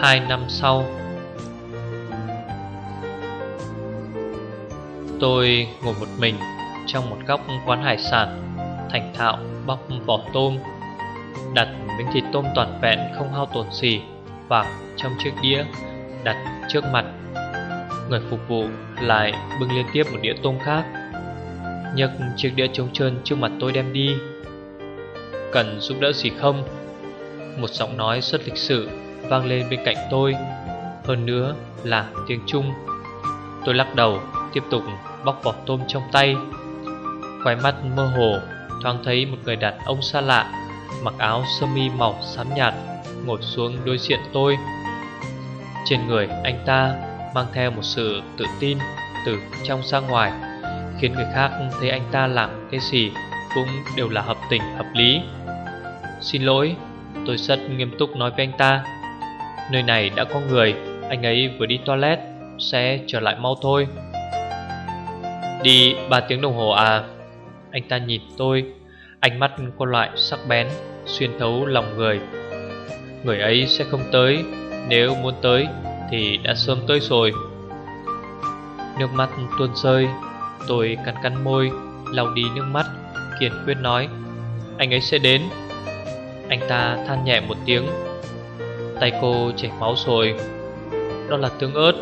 Hai năm sau. Tôi ngồi một mình trong một góc quán hải sản, Thành thạo bóc vỏ tôm, Đặt miếng thịt tôm toàn vẹn không hao tổn gì Vào trong chiếc đĩa đặt trước mặt. Người phục vụ lại bưng liên tiếp một đĩa tôm khác, nhấc chiếc đĩa trống trơn trước mặt tôi đem đi. Cần giúp đỡ gì không? Một giọng nói rất lịch sự vang lên bên cạnh tôi. Hơn nữa là tiếng Trung. Tôi lắc đầu tiếp tục bóc vỏ tôm trong tay. Khói mắt mơ hồ thoáng thấy một người đàn ông xa lạ Mặc áo sơ mi màu xám nhạt Ngồi xuống đối diện tôi. Trên người anh ta mang theo một sự tự tin từ trong ra ngoài Khiến người khác thấy anh ta làm cái gì cũng đều là hợp tình hợp lý. Xin lỗi, tôi rất nghiêm túc nói với anh ta. Nơi này đã có người, Anh ấy vừa đi toilet, Sẽ trở lại mau thôi. Đi 3 tiếng đồng hồ à? Anh ta nhìn tôi, Ánh mắt có loại sắc bén, Xuyên thấu lòng người. Người ấy sẽ không tới, Nếu muốn tới thì đã sớm tới rồi. Nước mắt tuôn rơi, Tôi cắn cắn môi, lau đi nước mắt, Kiên quyết nói, Anh ấy sẽ đến. Anh ta than nhẹ một tiếng Tay cô chảy máu rồi. Đó là tương ớt.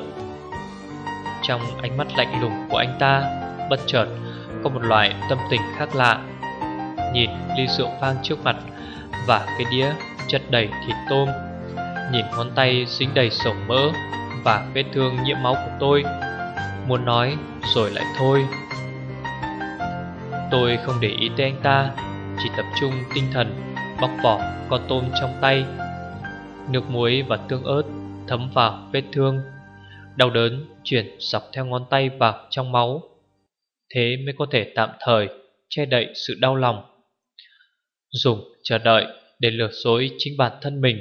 Trong ánh mắt lạnh lùng của anh ta, Bất chợt có một loại tâm tình khác lạ. Nhìn ly rượu vang trước mặt Và cái đĩa chất đầy thịt tôm. Nhìn ngón tay dính đầy sầu mỡ Và vết thương nhiễm máu của tôi. Muốn nói rồi lại thôi. Tôi không để ý tới anh ta, Chỉ tập trung tinh thần Bóc vỏ con tôm trong tay. Nước muối và tương ớt, thấm vào vết thương. Đau đớn chuyển dọc theo ngón tay vào trong máu. Thế mới có thể tạm thời che đậy sự đau lòng. Dùng chờ đợi để lừa dối chính bản thân mình,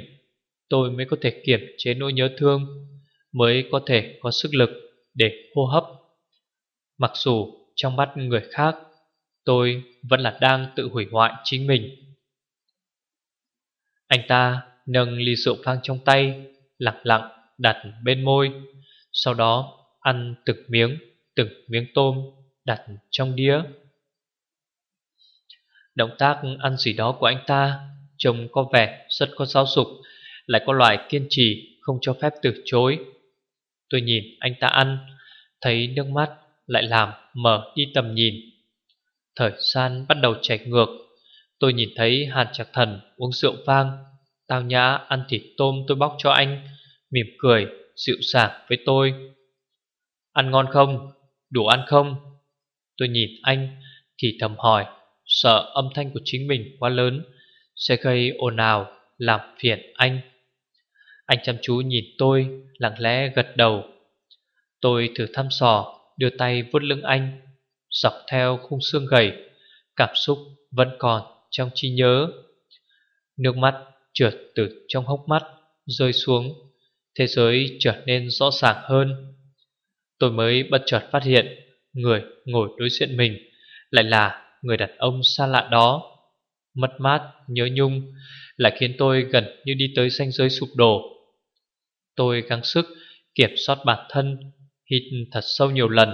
Tôi mới có thể kiểm chế nỗi nhớ thương, Mới có thể có sức lực để hô hấp. Mặc dù trong mắt người khác, Tôi vẫn là đang tự hủy hoại chính mình. Anh ta nâng ly rượu vang trong tay, Lặng lặng đặt bên môi. Sau đó, ăn từng miếng Từng miếng tôm đặt trong đĩa. Động tác ăn gì đó của anh ta Trông có vẻ rất có giáo dục, Lại có loại kiên trì Không cho phép từ chối. Tôi nhìn anh ta ăn, Thấy nước mắt lại làm mở đi tầm nhìn. Thời gian bắt đầu chảy ngược, Tôi nhìn thấy Hàn Trạc Thần uống rượu vang. Tao nhã ăn thịt tôm tôi bóc cho anh Mỉm cười, dịu dàng với tôi Ăn ngon không? Đủ ăn không? Tôi nhìn anh thì thầm hỏi Sợ âm thanh của chính mình quá lớn Sẽ gây ồn ào Làm phiền anh Anh chăm chú nhìn tôi Lặng lẽ gật đầu Tôi thử thăm dò Đưa tay vuốt lưng anh Dọc theo khung xương gầy Cảm xúc vẫn còn trong trí nhớ Nước mắt trượt từ trong hốc mắt Rơi xuống. Thế giới trở nên rõ ràng hơn. Tôi mới bất chợt phát hiện Người ngồi đối diện mình Lại là người đàn ông xa lạ đó. Mất mát, nhớ nhung Lại khiến tôi gần như đi tới ranh giới sụp đổ. Tôi gắng sức kiểm soát bản thân Hít thật sâu nhiều lần.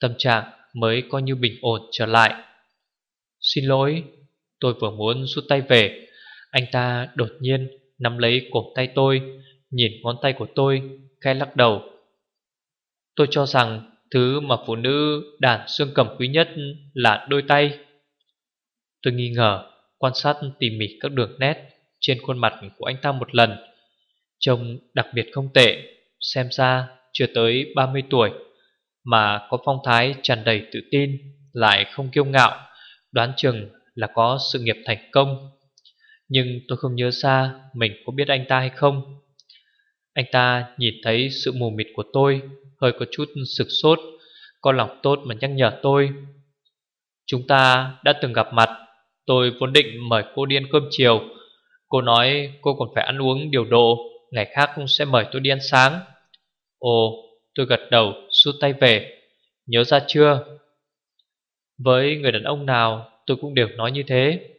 Tâm trạng mới coi như bình ổn trở lại. Xin lỗi Tôi vừa muốn rút tay về. Anh ta đột nhiên nắm lấy cổ tay tôi, Nhìn ngón tay của tôi, Khẽ lắc đầu. Tôi cho rằng Thứ mà phụ nữ đàn xương cầm quý nhất là đôi tay. Tôi nghi ngờ, Quan sát tỉ mỉ các đường nét Trên khuôn mặt của anh ta một lần. Trông đặc biệt không tệ, Xem ra chưa tới 30 tuổi, Mà có phong thái tràn đầy tự tin, Lại không kiêu ngạo, Đoán chừng là có sự nghiệp thành công. Nhưng tôi không nhớ ra Mình có biết anh ta hay không. Anh ta nhìn thấy sự mù mịt của tôi, Hơi có chút sực sốt, Có lòng tốt mà nhắc nhở tôi. Chúng ta đã từng gặp mặt, Tôi vốn định mời cô đi ăn cơm chiều. Cô nói cô còn phải ăn uống điều độ, Ngày khác cũng sẽ mời tôi đi ăn sáng. Ồ, tôi gật đầu rút tay về. Nhớ ra chưa? Với người đàn ông nào tôi cũng đều nói như thế.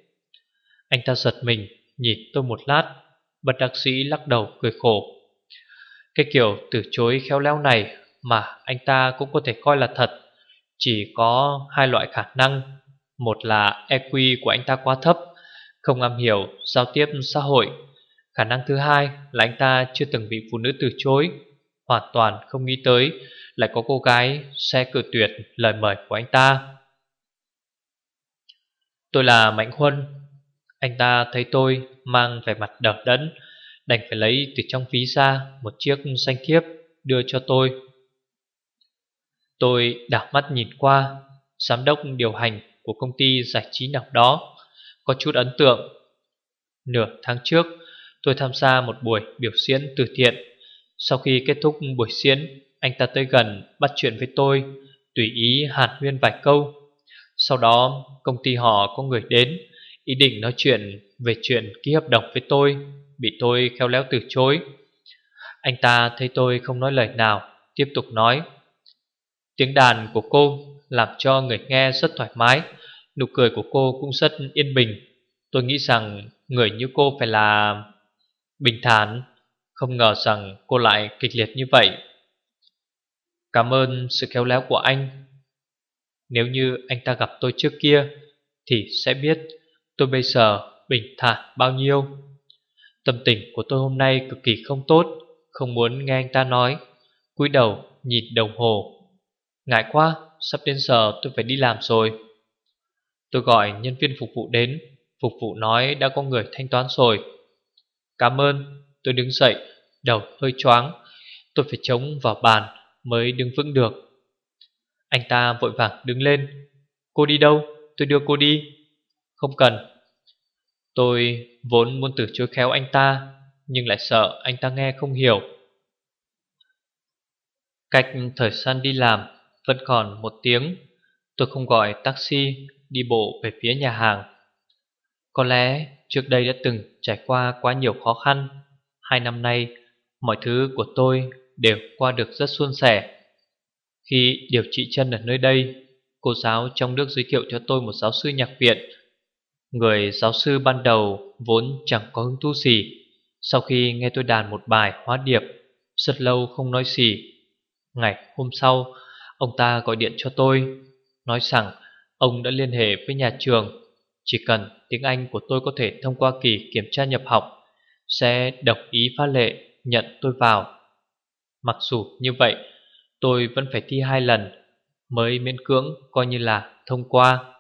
Anh ta giật mình, Nhìn tôi một lát Bật đặc sĩ lắc đầu cười khổ. Cái kiểu từ chối khéo léo này Mà anh ta cũng có thể coi là thật. Chỉ có hai loại khả năng. Một là EQ của anh ta quá thấp, Không am hiểu giao tiếp xã hội. Khả năng thứ hai là anh ta chưa từng bị phụ nữ từ chối, Hoàn toàn không nghĩ tới Lại có cô gái sẽ cử tuyệt lời mời của anh ta. Tôi là Mạnh Huân anh ta thấy tôi mang vẻ mặt đờ đẫn, Đành phải lấy từ trong ví ra Một chiếc xanh thiếp đưa cho tôi. Tôi đảo mắt nhìn qua, Giám đốc điều hành của công ty giải trí nào đó, Có chút ấn tượng. Nửa tháng trước, Tôi tham gia một buổi biểu diễn từ thiện. Sau khi kết thúc buổi diễn, Anh ta tới gần bắt chuyện với tôi, Tùy ý hàn huyên vài câu. Sau đó, công ty họ có người đến Ý định nói chuyện về chuyện ký hợp đồng với tôi, Bị tôi khéo léo từ chối. Anh ta thấy tôi không nói lời nào, Tiếp tục nói. Tiếng đàn của cô làm cho người nghe rất thoải mái, Nụ cười của cô cũng rất yên bình. Tôi nghĩ rằng người như cô phải là bình thản, Không ngờ rằng cô lại kịch liệt như vậy. Cảm ơn sự khéo léo của anh. Nếu như anh ta gặp tôi trước kia Thì sẽ biết tôi bây giờ bình thản bao nhiêu? Tâm tình của tôi hôm nay cực kỳ không tốt, Không muốn nghe anh ta nói. Cúi đầu nhìn đồng hồ. Ngại quá, Sắp đến giờ tôi phải đi làm rồi. Tôi gọi nhân viên phục vụ đến, Phục vụ nói đã có người thanh toán rồi. Cảm ơn, Tôi đứng dậy, Đầu hơi choáng. Tôi phải chống vào bàn Mới đứng vững được. Anh ta vội vàng đứng lên. Cô đi đâu? Tôi đưa cô đi. Không cần. Tôi vốn muốn từ chối khéo anh ta, Nhưng lại sợ anh ta nghe không hiểu. Cách thời gian đi làm Vẫn còn một tiếng, Tôi không gọi taxi Đi bộ về phía nhà hàng. Có lẽ trước đây đã từng trải qua quá nhiều khó khăn. Hai năm nay, Mọi thứ của tôi đều qua được rất suôn sẻ. Khi điều trị chân ở nơi đây, Cô giáo trong nước giới thiệu cho tôi một giáo sư nhạc viện Người giáo sư ban đầu vốn chẳng có hứng thú gì. Sau khi nghe tôi đàn một bài hóa điệp, Rất lâu không nói gì. Ngày hôm sau, Ông ta gọi điện cho tôi, Nói rằng ông đã liên hệ với nhà trường. Chỉ cần tiếng Anh của tôi có thể thông qua kỳ kiểm tra nhập học, Sẽ đồng ý phá lệ nhận tôi vào. Mặc dù như vậy, Tôi vẫn phải thi hai lần Mới miễn cưỡng coi như là thông qua.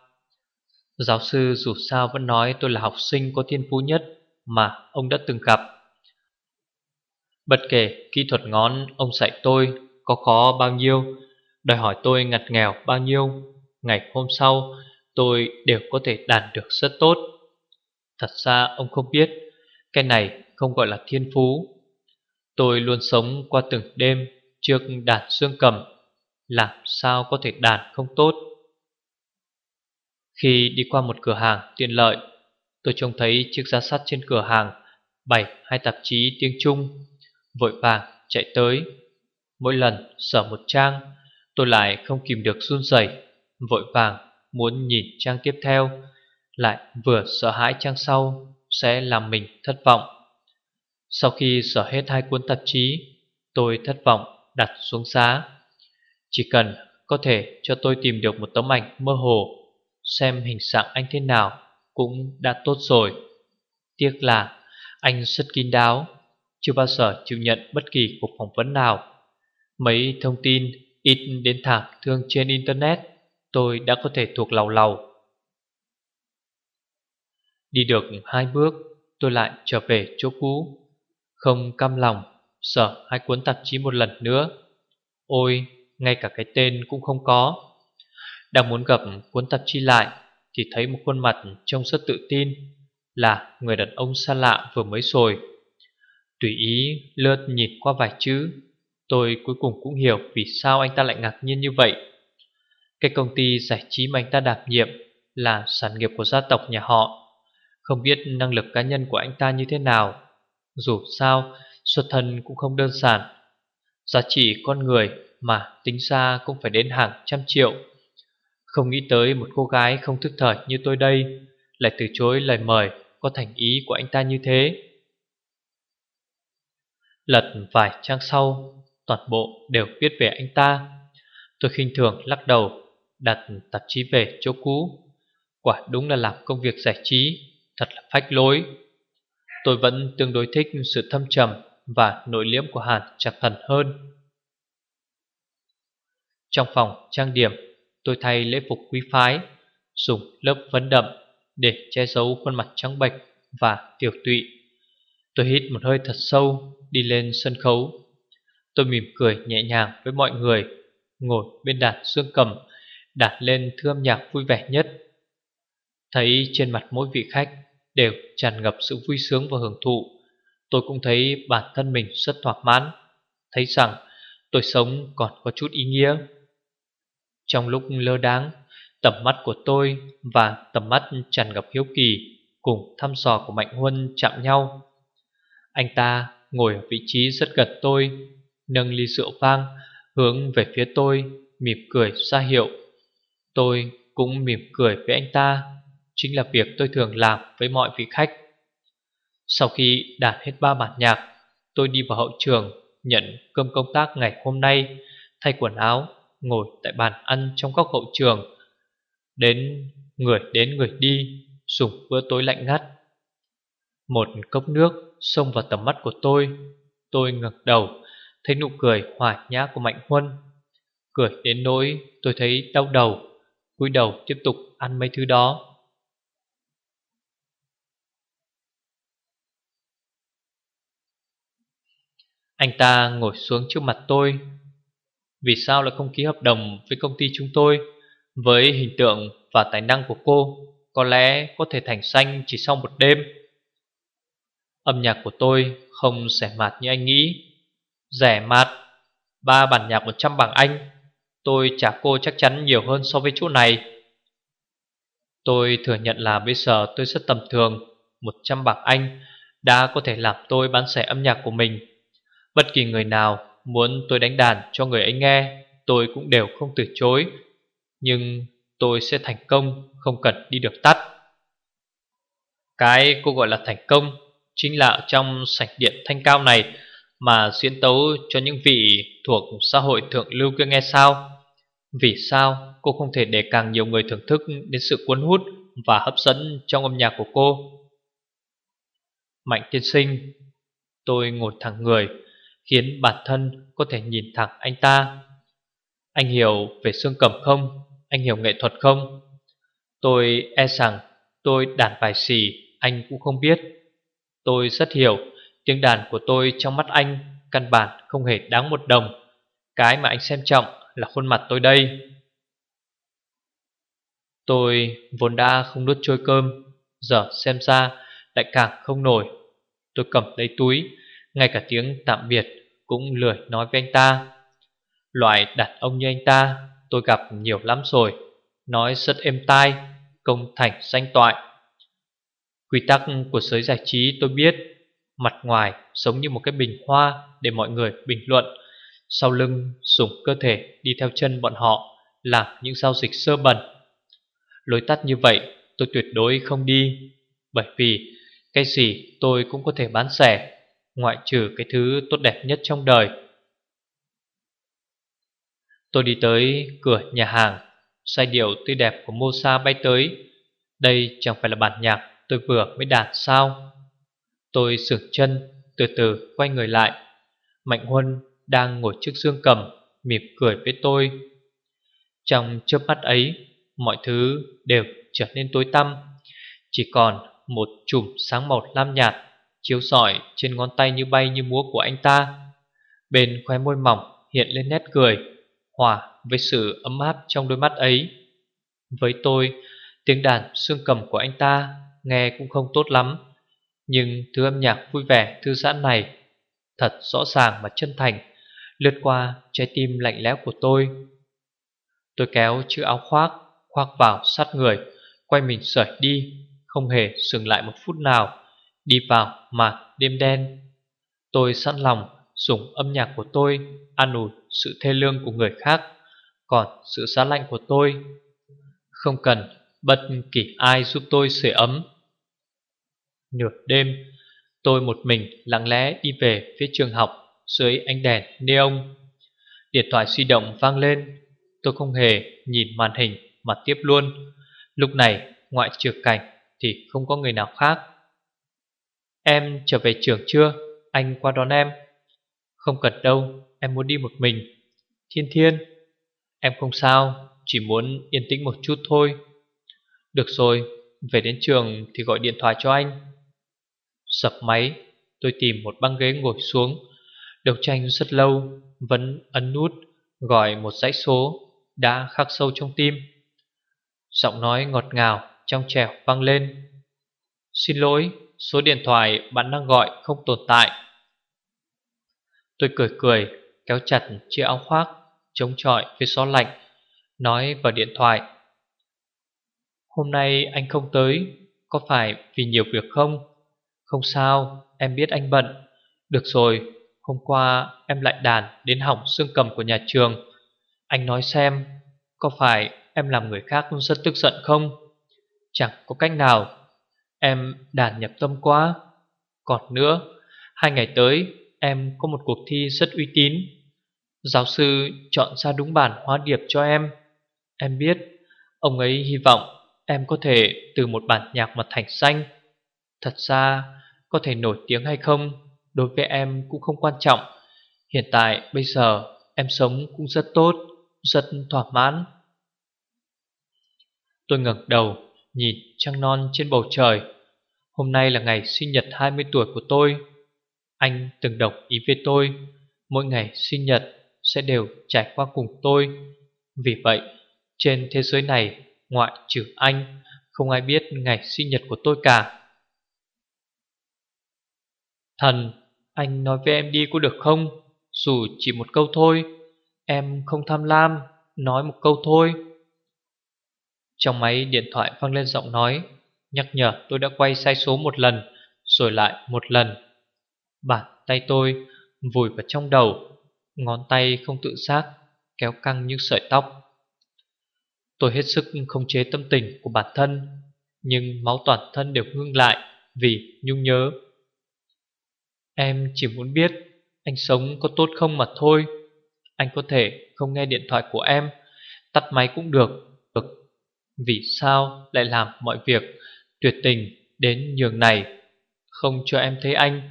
Giáo sư dù sao vẫn nói tôi là học sinh có thiên phú nhất Mà ông đã từng gặp. Bất kể kỹ thuật ngón ông dạy tôi có khó bao nhiêu, Đòi hỏi tôi ngặt nghèo bao nhiêu, Ngày hôm sau tôi đều có thể đàn được rất tốt. Thật ra ông không biết, Cái này không gọi là thiên phú. Tôi luôn sống qua từng đêm trước đàn xương cầm, Làm sao có thể đàn không tốt? Khi đi qua một cửa hàng tiện lợi, Tôi trông thấy chiếc giá sắt trên cửa hàng, Bày hai tạp chí tiếng Trung. Vội vàng chạy tới. Mỗi lần sở một trang, Tôi lại không kìm được run rẩy, Vội vàng muốn nhìn trang tiếp theo. Lại vừa sợ hãi trang sau, Sẽ làm mình thất vọng. Sau khi sở hết hai cuốn tạp chí, Tôi thất vọng đặt xuống giá. Chỉ cần có thể cho tôi tìm được một tấm ảnh mơ hồ Xem hình dạng anh thế nào Cũng đã tốt rồi. Tiếc là anh rất kín đáo, Chưa bao giờ chịu nhận bất kỳ cuộc phỏng vấn nào. Mấy thông tin ít đến thảm thương trên Internet Tôi đã có thể thuộc lầu lầu. Đi được hai bước, Tôi lại trở về chỗ cũ. Không cam lòng, sợ hai cuốn tạp chí một lần nữa. Ôi, ngay cả cái tên cũng không có. Đang muốn gặp cuốn tạp chí lại Thì thấy một khuôn mặt trông rất tự tin Là người đàn ông xa lạ vừa mới rồi. Tùy ý lướt nhìn qua vài chữ, Tôi cuối cùng cũng hiểu vì sao anh ta lại ngạc nhiên như vậy. Cái công ty giải trí mà anh ta đảm nhiệm Là sản nghiệp của gia tộc nhà họ. Không biết năng lực cá nhân của anh ta như thế nào. Dù sao, xuất thân cũng không đơn giản. Giá trị con người mà tính ra cũng phải đến hàng trăm triệu không nghĩ tới một cô gái không thức thời như tôi đây, Lại từ chối lời mời có thành ý của anh ta như thế. Lật vài trang sau, Toàn bộ đều viết về anh ta. Tôi khinh thường lắc đầu, Đặt tạp chí về chỗ cũ. Quả đúng là làm công việc giải trí, Thật là phách lối. Tôi vẫn tương đối thích sự thâm trầm Và nội liễm của Hàn Trạc Thần hơn. Trong phòng trang điểm Tôi thay lễ phục quý phái, Dùng lớp vấn đậm Để che giấu khuôn mặt trắng bệch Và tiểu tụy. Tôi hít một hơi thật sâu, Đi lên sân khấu. Tôi mỉm cười nhẹ nhàng với mọi người, Ngồi bên đàn xương cầm, Đặt lên thư âm nhạc vui vẻ nhất. Thấy trên mặt mỗi vị khách Đều tràn ngập sự vui sướng và hưởng thụ, Tôi cũng thấy bản thân mình rất thỏa mãn, Thấy rằng tôi sống còn có chút ý nghĩa. Trong lúc lơ đáng Tầm mắt của tôi và tầm mắt tràn ngập hiếu kỳ Cùng thăm dò của Mạnh Huân chạm nhau. Anh ta ngồi ở vị trí rất gần tôi, Nâng ly rượu vang Hướng về phía tôi, Mỉm cười ra hiệu. Tôi cũng mỉm cười với anh ta, Chính là việc tôi thường làm với mọi vị khách. Sau khi đạt hết ba bản nhạc, Tôi đi vào hậu trường Nhận cơm công tác ngày hôm nay, Thay quần áo Ngồi tại bàn ăn trong góc hậu trường, Đến người đến người đi, Dùng bữa tối lạnh ngắt. Một cốc nước xông vào tầm mắt của tôi Tôi ngẩng đầu, Thấy nụ cười hòa nhã của Mạnh Huân. Cười đến nỗi tôi thấy đau đầu, cúi đầu tiếp tục ăn mấy thứ đó. Anh ta ngồi xuống trước mặt tôi vì sao lại không ký hợp đồng với công ty chúng tôi? Với hình tượng và tài năng của cô, Có lẽ có thể thành xanh chỉ sau một đêm. Âm nhạc của tôi không rẻ mạt như anh nghĩ. Rẻ mạt, Ba bản nhạc 100 bảng Anh. Tôi trả cô chắc chắn nhiều hơn so với chỗ này. Tôi thừa nhận là bây giờ tôi rất tầm thường. 100 bảng Anh đã có thể làm tôi bán rẻ âm nhạc của mình. Bất kỳ người nào muốn tôi đánh đàn cho người ấy nghe, Tôi cũng đều không từ chối. Nhưng tôi sẽ thành công, không cần đi được tắt. Cái cô gọi là thành công Chính là trong sảnh điện thanh cao này Mà diễn tấu cho những vị thuộc xã hội thượng lưu kia nghe sao? Vì sao cô không thể để càng nhiều người thưởng thức đến sự cuốn hút và hấp dẫn trong âm nhạc của cô? Mạnh tiên sinh, Tôi ngồi thẳng người. Khiến bản thân có thể nhìn thẳng anh ta. Anh hiểu về xương cầm không? Anh hiểu nghệ thuật không? Tôi e rằng tôi đàn bài xì, anh cũng không biết. Tôi rất hiểu, tiếng đàn của tôi trong mắt anh Căn bản không hề đáng một đồng. Cái mà anh xem trọng là khuôn mặt tôi đây. Tôi vốn đã không nuốt trôi cơm, Giờ xem ra lại càng không nổi. Tôi cầm lấy túi ngay cả tiếng tạm biệt Cũng lười nói với anh ta. Loại đàn ông như anh ta, Tôi gặp nhiều lắm rồi. Nói rất êm tai Công thành danh toại. Quy tắc của giới giải trí tôi biết, Mặt ngoài giống như một cái bình hoa Để mọi người bình luận. Sau lưng dùng cơ thể đi theo chân bọn họ, Làm những giao dịch sơ bẩn. Lối tắt như vậy tôi tuyệt đối không đi, Bởi vì cái gì tôi cũng có thể bán rẻ Ngoại trừ cái thứ tốt đẹp nhất trong đời. Tôi đi tới cửa nhà hàng Sai điệu tươi đẹp của mô sa bay tới. Đây chẳng phải là bản nhạc tôi vừa mới đạt sao? Tôi sửa chân, Từ từ quay người lại. Mạnh Huân đang ngồi trước xương cầm, Mỉm cười với tôi. Trong chớp mắt ấy, Mọi thứ đều trở nên tối tăm. Chỉ còn một chùm sáng màu lam nhạt Chiếu sỏi trên ngón tay như bay như múa của anh ta. Bên khóe môi mỏng hiện lên nét cười, Hòa với sự ấm áp trong đôi mắt ấy. Với tôi, Tiếng đàn xương cầm của anh ta nghe cũng không tốt lắm, Nhưng thứ âm nhạc vui vẻ, thư giãn này Thật rõ ràng và chân thành, Lướt qua trái tim lạnh lẽo của tôi. Tôi kéo chữ áo khoác Khoác vào sát người, Quay mình rời đi, Không hề dừng lại một phút nào. Đi vào mà đêm đen. Tôi sẵn lòng dùng âm nhạc của tôi An ủi sự thê lương của người khác, Còn sự giá lạnh của tôi. Không cần bất kỳ ai giúp tôi sưởi ấm. Nửa đêm, Tôi một mình lặng lẽ đi về phía trường học Dưới ánh đèn neon. Điện thoại di động vang lên. Tôi không hề nhìn màn hình mà tiếp luôn. Lúc này, ngoại trừ cảnh Thì không có người nào khác. Em trở về trường chưa? Anh qua đón em. Không cần đâu, Em muốn đi một mình. Thiên thiên. Em không sao, Chỉ muốn yên tĩnh một chút thôi. Được rồi, Về đến trường thì gọi điện thoại cho anh. Sập máy, Tôi tìm một băng ghế ngồi xuống. Đấu tranh rất lâu, Vẫn ấn nút, Gọi một dãy số, Đã khắc sâu trong tim. Giọng nói ngọt ngào Trong trẻo vang lên. Xin lỗi Số điện thoại bạn đang gọi không tồn tại. Tôi cười cười Kéo chặt chiếc áo khoác Chống chọi với gió lạnh Nói vào điện thoại. Hôm nay anh không tới Có phải vì nhiều việc không? Không sao, em biết anh bận. Được rồi, hôm qua em lại đàn đến hỏng xương cầm của nhà trường. Anh nói xem Có phải em làm người khác rất tức giận không? Chẳng có cách nào. Em đàn nhập tâm quá. Còn nữa, Hai ngày tới, em có một cuộc thi rất uy tín. Giáo sư chọn ra đúng bản hóa điệp cho em. Em biết, Ông ấy hy vọng em có thể từ một bản nhạc mà thành danh Thật ra, có thể nổi tiếng hay không, Đối với em cũng không quan trọng. Hiện tại, bây giờ, em sống cũng rất tốt, Rất thỏa mãn. Tôi ngẩng đầu, Nhìn trăng non trên bầu trời. Hôm nay là ngày sinh nhật 20 tuổi của tôi. Anh từng đồng ý với tôi. Mỗi ngày sinh nhật sẽ đều trải qua cùng tôi. Vì vậy trên thế giới này Ngoại trừ anh Không ai biết ngày sinh nhật của tôi cả. Thần, anh nói với em đi có được không? Dù chỉ một câu thôi. Em không tham lam Nói một câu thôi. Trong máy điện thoại vang lên giọng nói. Nhắc nhở, tôi đã quay sai số một lần, Rồi lại một lần. Bàn tay tôi vùi vào trong đầu, Ngón tay không tự giác, Kéo căng những sợi tóc. Tôi hết sức không chế tâm tình của bản thân, Nhưng máu toàn thân đều ngưng lại Vì nhung nhớ. Em chỉ muốn biết, Anh sống có tốt không mà thôi. Anh có thể không nghe điện thoại của em, Tắt máy cũng được Được. Vì sao lại làm mọi việc Tuyệt tình đến nhường này. Không cho em thấy anh,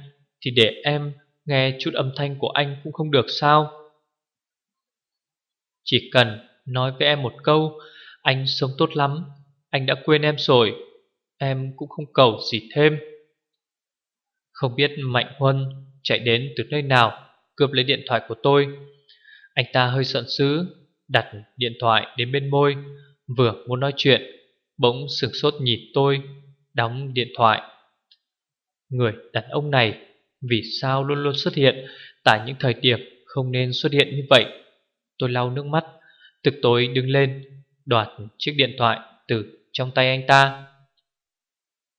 Thì để em nghe chút âm thanh của anh cũng không được sao? Chỉ cần nói với em một câu, Anh sống tốt lắm, Anh đã quên em rồi, Em cũng không cầu gì thêm. Không biết Mạnh Huân chạy đến từ nơi nào, Cướp lấy điện thoại của tôi. Anh ta hơi giận dữ Đặt điện thoại đến bên môi, Vừa muốn nói chuyện Bỗng sửng sốt nhìn tôi, Đóng điện thoại. Người đàn ông này Vì sao luôn luôn xuất hiện Tại những thời điểm không nên xuất hiện như vậy? Tôi lau nước mắt Thực tối đứng lên, Đoạt chiếc điện thoại từ trong tay anh ta.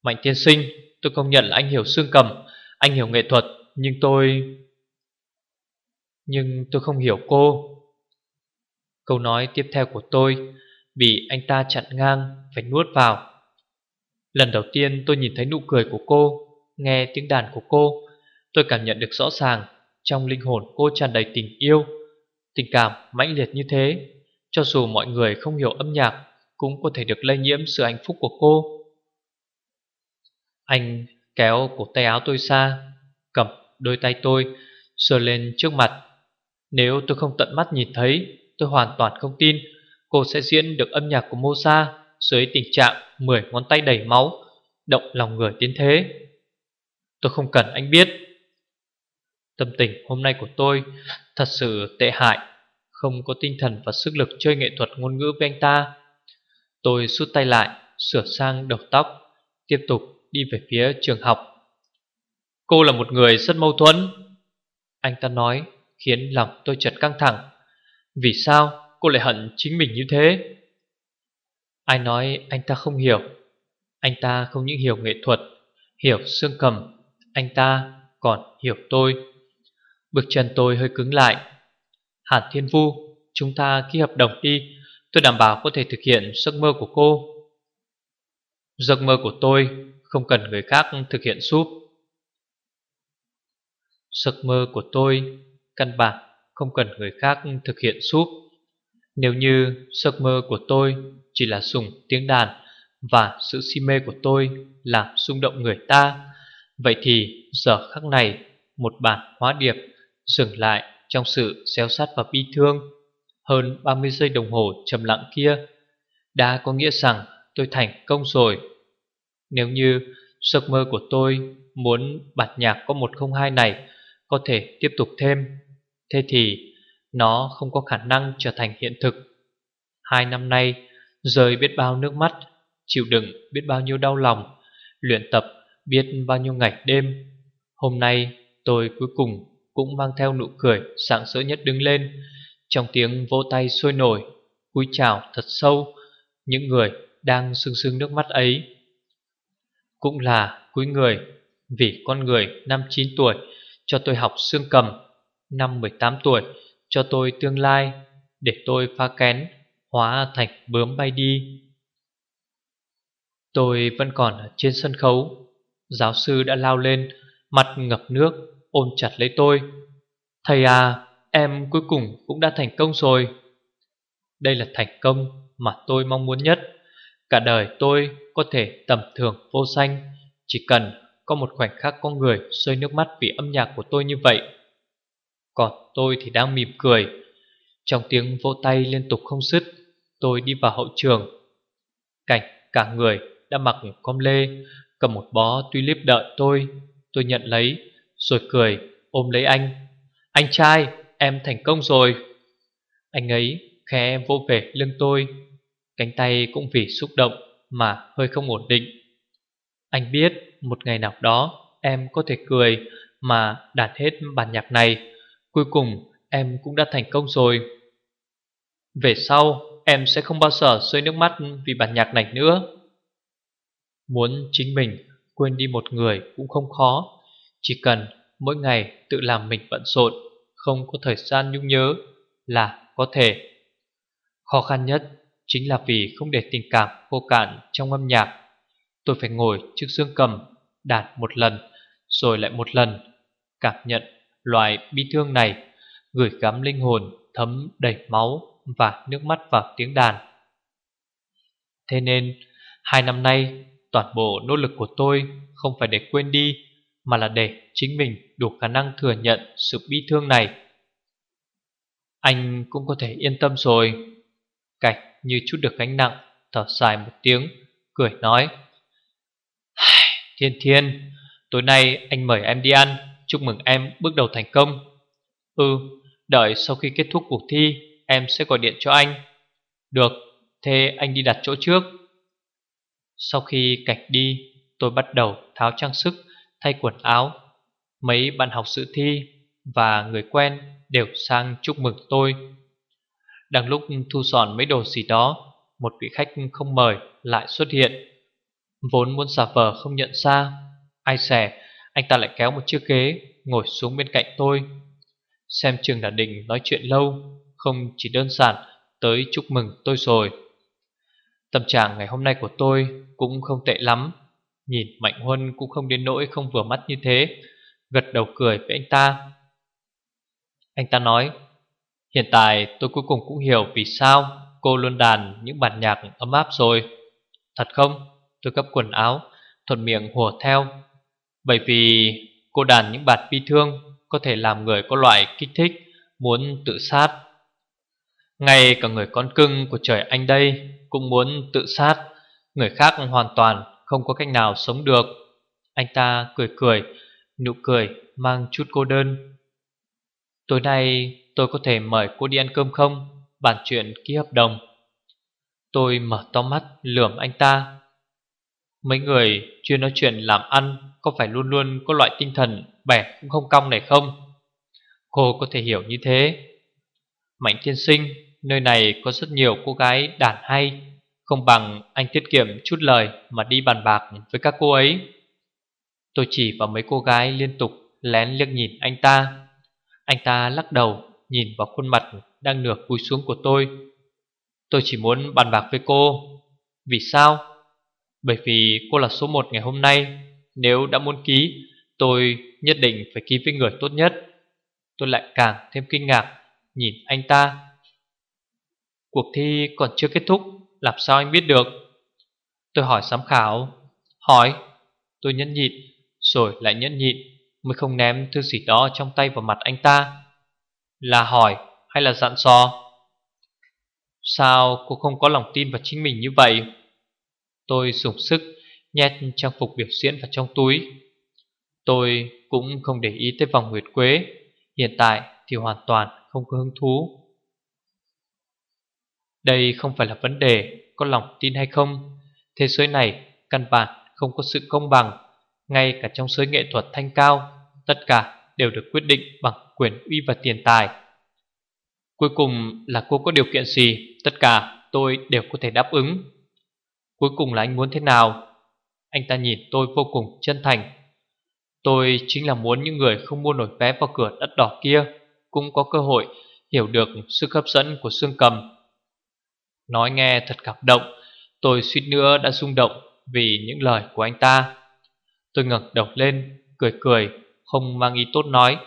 Mạnh tiên sinh, Tôi công nhận là anh hiểu xương cầm, Anh hiểu nghệ thuật, Nhưng tôi... Nhưng tôi không hiểu cô. Câu nói tiếp theo của tôi Bị anh ta chặn ngang. Phải nuốt vào. Lần đầu tiên tôi nhìn thấy nụ cười của cô, Nghe tiếng đàn của cô, Tôi cảm nhận được rõ ràng Trong linh hồn cô tràn đầy tình yêu, Tình cảm mãnh liệt như thế. Cho dù mọi người không hiểu âm nhạc, Cũng có thể được lây nhiễm sự hạnh phúc của cô. Anh kéo cổ tay áo tôi xa Cầm đôi tay tôi, Sờ lên trước mặt. Nếu tôi không tận mắt nhìn thấy, Tôi hoàn toàn không tin Cô sẽ diễn được âm nhạc của Mosa dưới tình trạng 10 ngón tay đầy máu, Động lòng người tiến thế. Tôi không cần anh biết. Tâm tình hôm nay của tôi Thật sự tệ hại, Không có tinh thần và sức lực chơi nghệ thuật ngôn ngữ với anh ta. Tôi rút tay lại, Sửa sang đầu tóc, Tiếp tục đi về phía trường học. Cô là một người rất mâu thuẫn. Anh ta nói, Khiến lòng tôi chợt căng thẳng. Vì sao cô lại hận chính mình như thế? Ai nói anh ta không hiểu? Anh ta không những hiểu nghệ thuật, Hiểu xương cầm, Anh ta còn hiểu tôi. Bực chân tôi hơi cứng lại. Hàn Thiên Vu, Chúng ta ký hợp đồng đi. Tôi đảm bảo có thể thực hiện giấc mơ của cô. Giấc mơ của tôi Không cần người khác thực hiện giúp. Giấc mơ của tôi Căn bản không cần người khác thực hiện giúp. Nếu như giấc mơ của tôi chỉ là dùng tiếng đàn, Và sự si mê của tôi Làm xung động người ta. Vậy thì giờ khắc này, Một bản hóa điệp Dừng lại trong sự xéo sát và bi thương. Hơn 30 giây đồng hồ trầm lặng kia, Đã có nghĩa rằng tôi thành công rồi. Nếu như giấc mơ của tôi muốn bản nhạc có 102 này có thể tiếp tục thêm, Thế thì nó không có khả năng trở thành hiện thực. Hai năm nay rơi biết bao nước mắt, Chịu đựng biết bao nhiêu đau lòng, Luyện tập biết bao nhiêu ngày đêm. Hôm nay tôi cuối cùng cũng mang theo nụ cười sáng sỡ nhất đứng lên, Trong tiếng vỗ tay sôi nổi, Cúi chào thật sâu Những người đang sưng sưng nước mắt ấy. Cũng là cúi người, Vì con người năm chín tuổi, cho tôi học xương cầm, Năm 18 tuổi, cho tôi tương lai, Để tôi phá kén Hóa thành bướm bay đi. Tôi vẫn còn ở trên sân khấu. Giáo sư đã lao lên, Mặt ngập nước, Ôm chặt lấy tôi. Thầy à em cuối cùng cũng đã thành công rồi. Đây là thành công mà tôi mong muốn nhất. Cả đời tôi có thể tầm thường vô danh Chỉ cần có một khoảnh khắc con người rơi nước mắt vì âm nhạc của tôi như vậy. Còn tôi thì đang mỉm cười trong tiếng vỗ tay liên tục không dứt, Tôi đi vào hậu trường. Cảnh cả người đã mặc com lê, Cầm một bó tulip đợi tôi. Tôi nhận lấy, Rồi cười, ôm lấy anh. Anh trai, em thành công rồi. Anh ấy khẽ vỗ về lưng tôi. Cánh tay cũng vì xúc động Mà hơi không ổn định. Anh biết một ngày nào đó em có thể cười mà đạt hết bản nhạc này. Cuối cùng em cũng đã thành công rồi. Về sau em sẽ không bao giờ rơi nước mắt vì bản nhạc này nữa. Muốn chính mình quên đi một người cũng không khó. Chỉ cần mỗi ngày tự làm mình bận rộn, không có thời gian nhung nhớ là có thể. Khó khăn nhất chính là vì không để tình cảm khô cạn trong âm nhạc. Tôi phải ngồi trước dương cầm đạt một lần rồi lại một lần cảm nhận loại bi thương này gửi gắm linh hồn thấm đầy máu và nước mắt vào tiếng đàn. Thế nên hai năm nay toàn bộ nỗ lực của tôi không phải để quên đi mà là để chính mình đủ khả năng thừa nhận sự bi thương này. Anh cũng có thể yên tâm rồi. Cảnh như chút được gánh nặng, thở dài một tiếng, cười nói. Thiên Thiên, tối nay anh mời em đi ăn, chúc mừng em bước đầu thành công. Ừ, đợi sau khi kết thúc cuộc thi, em sẽ gọi điện cho anh. Được, thế anh đi đặt chỗ trước. Sau khi cạch đi, tôi bắt đầu tháo trang sức, thay quần áo. Mấy bạn học sự thi và người quen đều sang chúc mừng tôi. Đang lúc thu dọn mấy đồ gì đó, một vị khách không mời lại xuất hiện. Vốn muốn giả vờ không nhận ra Ai xẻ Anh ta lại kéo một chiếc ghế Ngồi xuống bên cạnh tôi Xem chừng là định nói chuyện lâu không chỉ đơn giản tới chúc mừng tôi rồi. Tâm trạng ngày hôm nay của tôi Cũng không tệ lắm. Nhìn Mạnh Huân cũng không đến nỗi không vừa mắt như thế, Gật đầu cười với anh ta. Anh ta nói, Hiện tại tôi cuối cùng cũng hiểu vì sao Cô luôn đàn những bản nhạc ấm áp rồi. Thật không? Tôi gấp quần áo, Thuận miệng hùa theo. Bởi vì cô đàn những bản bi thương Có thể làm người có loại kích thích, Muốn tự sát. Ngay cả người con cưng của trời anh đây Cũng muốn tự sát. Người khác hoàn toàn không có cách nào sống được. Anh ta cười cười, Nụ cười mang chút cô đơn. Tối nay tôi có thể mời cô đi ăn cơm không? Bàn chuyện ký hợp đồng. Tôi mở to mắt lườm anh ta. Mấy người chuyên nói chuyện làm ăn Có phải luôn luôn có loại tinh thần Bẻ cũng không cong này không? Cô có thể hiểu như thế. Mạnh tiên sinh Nơi này có rất nhiều cô gái đàn hay, Không bằng anh tiết kiệm chút lời Mà đi bàn bạc với các cô ấy. Tôi chỉ vào mấy cô gái liên tục Lén liếc nhìn anh ta. Anh ta lắc đầu, Nhìn vào khuôn mặt đang nửa cúi xuống của tôi. Tôi chỉ muốn bàn bạc với cô. Vì sao? Bởi vì cô là số một ngày hôm nay. Nếu đã muốn ký, Tôi nhất định phải ký với người tốt nhất. Tôi lại càng thêm kinh ngạc Nhìn anh ta. Cuộc thi còn chưa kết thúc, Làm sao anh biết được? Tôi hỏi giám khảo. Hỏi, Tôi nhẫn nhịn, Rồi lại nhẫn nhịn, Mới không ném thứ gì đó trong tay vào mặt anh ta. Là hỏi hay là dặn dò? Sao cô không có lòng tin vào chính mình như vậy? Tôi dùng sức Nhét trang phục biểu diễn vào trong túi. Tôi cũng không để ý tới vòng nguyệt quế. Hiện tại thì hoàn toàn không có hứng thú. Đây không phải là vấn đề có lòng tin hay không. Thế giới này căn bản không có sự công bằng. Ngay cả trong giới nghệ thuật thanh cao, Tất cả đều được quyết định bằng quyền uy và tiền tài. Cuối cùng là cô có điều kiện gì? Tất cả tôi đều có thể đáp ứng. Cuối cùng là anh muốn thế nào? Anh ta nhìn tôi vô cùng chân thành. Tôi chính là muốn những người không mua nổi vé vào cửa đất đỏ kia Cũng có cơ hội hiểu được sức hấp dẫn của xương cầm. Nói nghe thật cảm động. Tôi suýt nữa đã rung động vì những lời của anh ta. Tôi ngẩng đầu lên, cười cười, không mang ý tốt nói.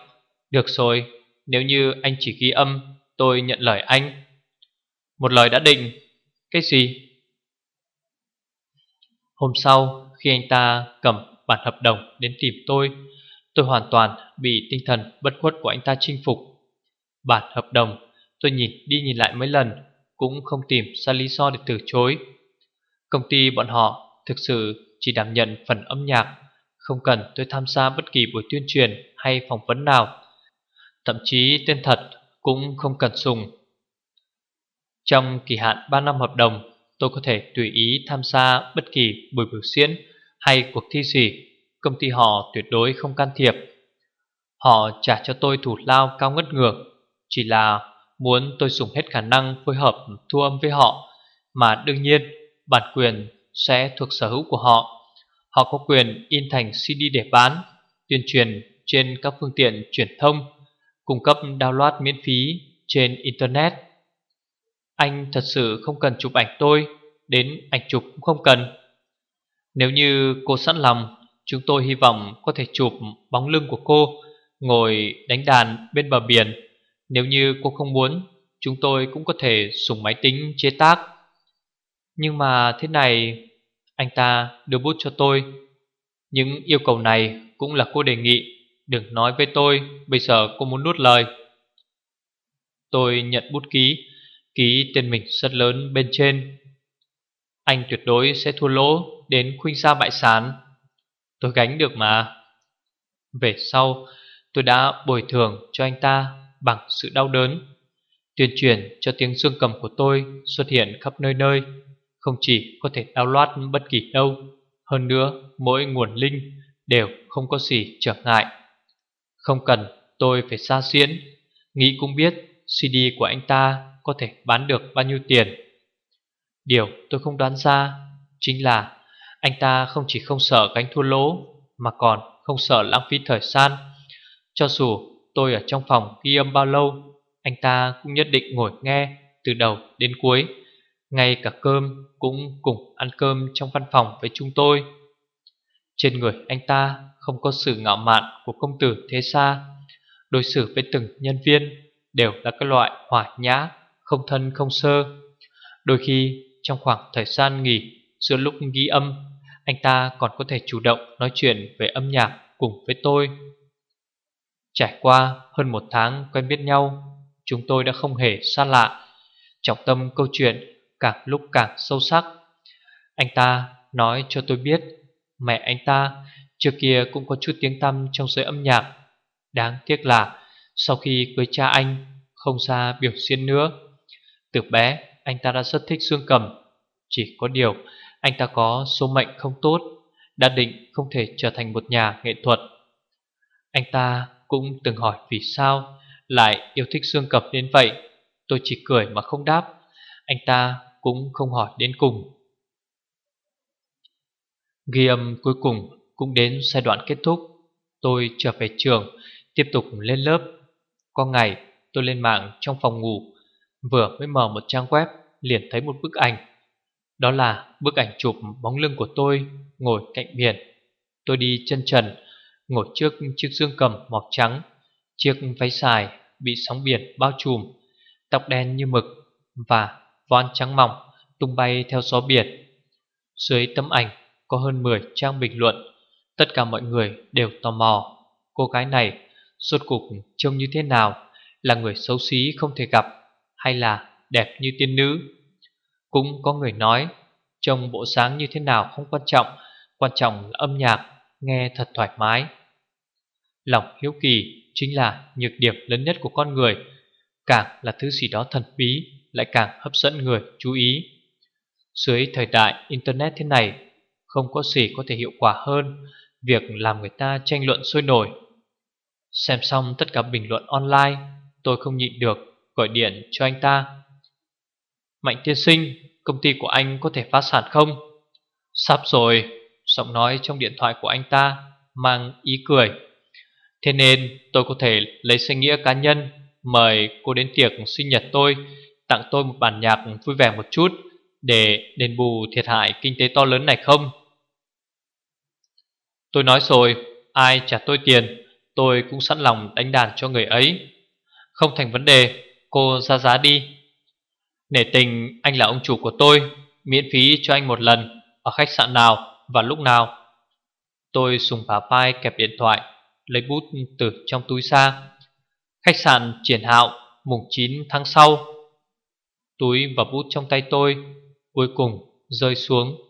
Được rồi, nếu như anh chỉ ghi âm, tôi nhận lời anh. Một lời đã định. Cái gì? Hôm sau, khi anh ta cầm bản hợp đồng đến tìm tôi Tôi hoàn toàn bị tinh thần bất khuất của anh ta chinh phục. Bản hợp đồng tôi nhìn đi nhìn lại mấy lần. Cũng không tìm ra lý do để từ chối. Công ty bọn họ thực sự chỉ đảm nhận phần âm nhạc, Không cần tôi tham gia bất kỳ buổi tuyên truyền hay phỏng vấn nào. Thậm chí tên thật cũng không cần dùng Trong kỳ hạn 3 năm hợp đồng, Tôi có thể tùy ý tham gia bất kỳ buổi biểu diễn hay cuộc thi gì. Công ty họ tuyệt đối không can thiệp. Họ trả cho tôi thủ lao cao ngất ngược, Chỉ là muốn tôi dùng hết khả năng phối hợp thu âm với họ, Mà đương nhiên, bản quyền sẽ thuộc sở hữu của họ. Họ có quyền in thành CD để bán, Tuyên truyền trên các phương tiện truyền thông, Cung cấp download miễn phí trên Internet. Anh thật sự không cần chụp ảnh tôi, Đến ảnh chụp cũng không cần. Nếu như cô sẵn lòng, Chúng tôi hy vọng có thể chụp bóng lưng của cô, Ngồi đánh đàn bên bờ biển. Nếu như cô không muốn, Chúng tôi cũng có thể dùng máy tính chế tác. Nhưng mà thế này, Anh ta đưa bút cho tôi. Những yêu cầu này cũng là cô đề nghị, Đừng nói với tôi, Bây giờ cô muốn nuốt lời. Tôi nhận bút ký Ký tên mình rất lớn bên trên. Anh tuyệt đối sẽ thua lỗ Đến khuynh gia bại sản. Tôi gánh được mà. Về sau, tôi đã bồi thường cho anh ta. Bằng sự đau đớn. Tuyên truyền cho tiếng dương cầm của tôi Xuất hiện khắp nơi nơi, Không chỉ có thể đau loát bất kỳ đâu, Hơn nữa mỗi nguồn linh Đều không có gì trở ngại. Không cần tôi phải xa xuyến, Nghĩ cũng biết CD của anh ta Có thể bán được bao nhiêu tiền. Điều tôi không đoán ra Chính là anh ta không chỉ không sợ gánh thua lỗ Mà còn không sợ lãng phí thời gian. Cho dù tôi ở trong phòng ghi âm bao lâu, Anh ta cũng nhất định ngồi nghe Từ đầu đến cuối. Ngay cả cơm cũng cùng ăn cơm trong văn phòng với chúng tôi. Trên người anh ta không có sự ngạo mạn của công tử thế xa Đối xử với từng nhân viên đều là các loại hỏa nhã, Không thân không sơ. Đôi khi trong khoảng thời gian nghỉ, Giữa lúc ghi âm, Anh ta còn có thể chủ động nói chuyện về âm nhạc cùng với tôi. Trải qua hơn một tháng quen biết nhau, Chúng tôi đã không hề xa lạ. Trọng tâm câu chuyện càng lúc càng sâu sắc. Anh ta nói cho tôi biết, Mẹ anh ta trước kia cũng có chút tiếng tăm trong giới âm nhạc. Đáng tiếc là sau khi cưới cha anh, không ra biểu diễn nữa. Từ bé, anh ta đã rất thích xương cầm. Chỉ có điều, Anh ta có số mệnh không tốt, Đã định không thể trở thành một nhà nghệ thuật. Anh ta cũng từng hỏi vì sao Lại yêu thích xương Cập đến vậy. Tôi chỉ cười mà không đáp. Anh ta cũng không hỏi đến cùng. Ghi âm cuối cùng cũng đến giai đoạn kết thúc. Tôi trở về trường, Tiếp tục lên lớp. Có ngày, tôi lên mạng trong phòng ngủ, Vừa mới mở một trang web, Liền thấy một bức ảnh. Đó là bức ảnh chụp bóng lưng của tôi Ngồi cạnh biển. Tôi đi chân trần Ngồi trước chiếc dương cầm màu trắng, Chiếc váy dài bị sóng biển bao trùm, Tóc đen như mực Và von trắng mỏng tung bay theo gió biển. Dưới tấm ảnh có hơn 10 trang bình luận, Tất cả mọi người đều tò mò, Cô gái này rốt cục trông như thế nào? Là người xấu xí không thể gặp Hay là đẹp như tiên nữ? Cũng có người nói, Trông bộ sáng như thế nào không quan trọng Quan trọng là âm nhạc, Nghe thật thoải mái. Lòng hiếu kỳ chính là nhược điểm lớn nhất của con người. Càng là thứ gì đó thần bí, Lại càng hấp dẫn người chú ý. Dưới thời đại Internet thế này, Không có gì có thể hiệu quả hơn Việc làm người ta tranh luận sôi nổi. Xem xong tất cả bình luận online, Tôi không nhịn được Gọi điện cho anh ta. Mạnh tiên sinh, Công ty của anh có thể phá sản không? Sắp rồi, Giọng nói trong điện thoại của anh ta Mang ý cười. Thế nên tôi có thể lấy danh nghĩa cá nhân, Mời cô đến tiệc sinh nhật tôi, Tặng tôi một bản nhạc vui vẻ một chút Để đền bù thiệt hại kinh tế to lớn này không? Tôi nói rồi, Ai trả tôi tiền, Tôi cũng sẵn lòng đánh đàn cho người ấy. Không thành vấn đề, Cô ra giá đi. Nể tình, anh là ông chủ của tôi, Miễn phí cho anh một lần, Ở khách sạn nào và lúc nào. Tôi sùng phá vai kẹp điện thoại. Lấy bút từ trong túi ra Khách sạn triển hạo, Mùng 9 tháng sau. Túi và bút trong tay tôi Cuối cùng rơi xuống.